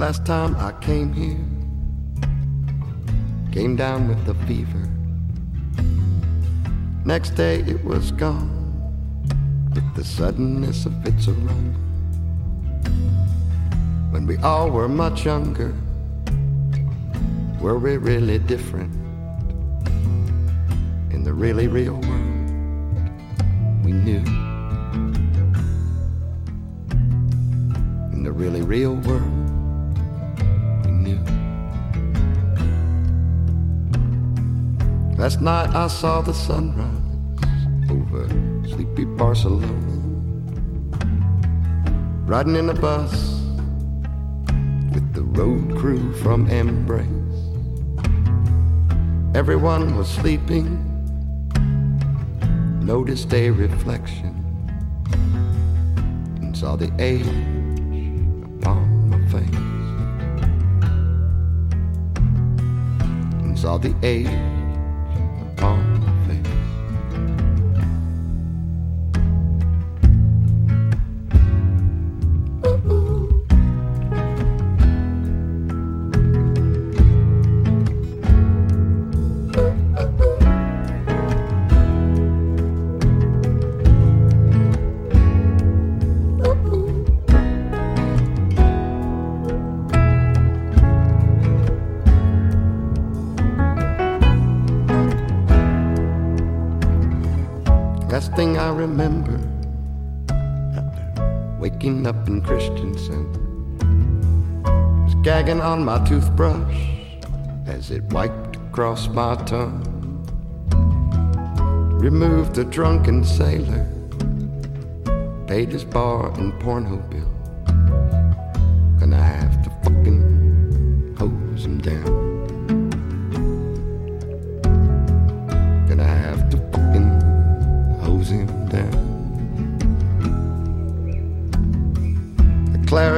Last time I came here, came down with the fever. Next day it was gone with the suddenness of its arrival. When we all were much younger, were we really different? In the really real world, we knew. In the really real world, Last night I saw the sunrise over sleepy Barcelona. Riding in a bus with the road crew from Embrace. Everyone was sleeping, noticed a reflection, and saw the age upon my face. And saw the age upon Last thing I remember after waking up in Christensen was gagging on my toothbrush as it wiped across my tongue. Removed the drunken sailor, paid his bar and porno bill. Gonna have to fucking hose him down.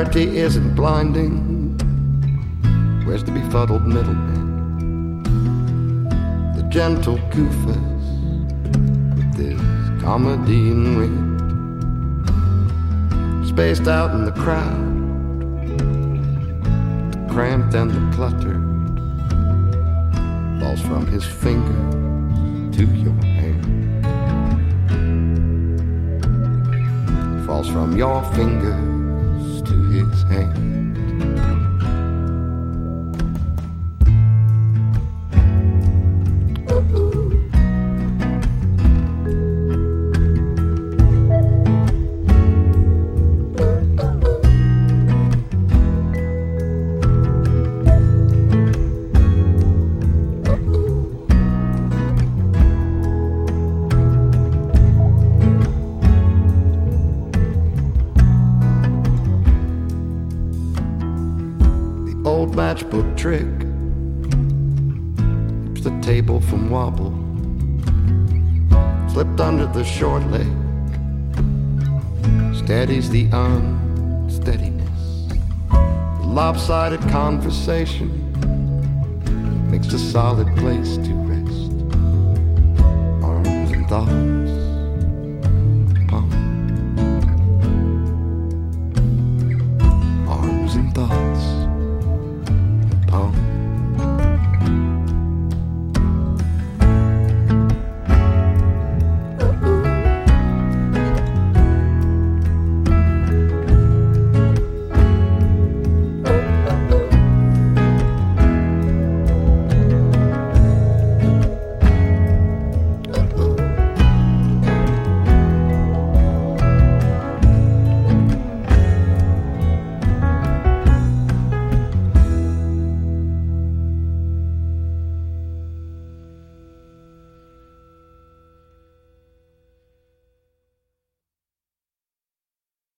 Clarity isn't blinding. Where's the befuddled middleman? The gentle goofus with his comedy and wit. Spaced out in the crowd, the cramped and the cluttered falls from his finger to your hand. falls from your fingers to his hand. Matchbook trick keeps the table from wobble. Slipped under the short leg, steadies the unsteadiness. The lopsided conversation makes a solid place to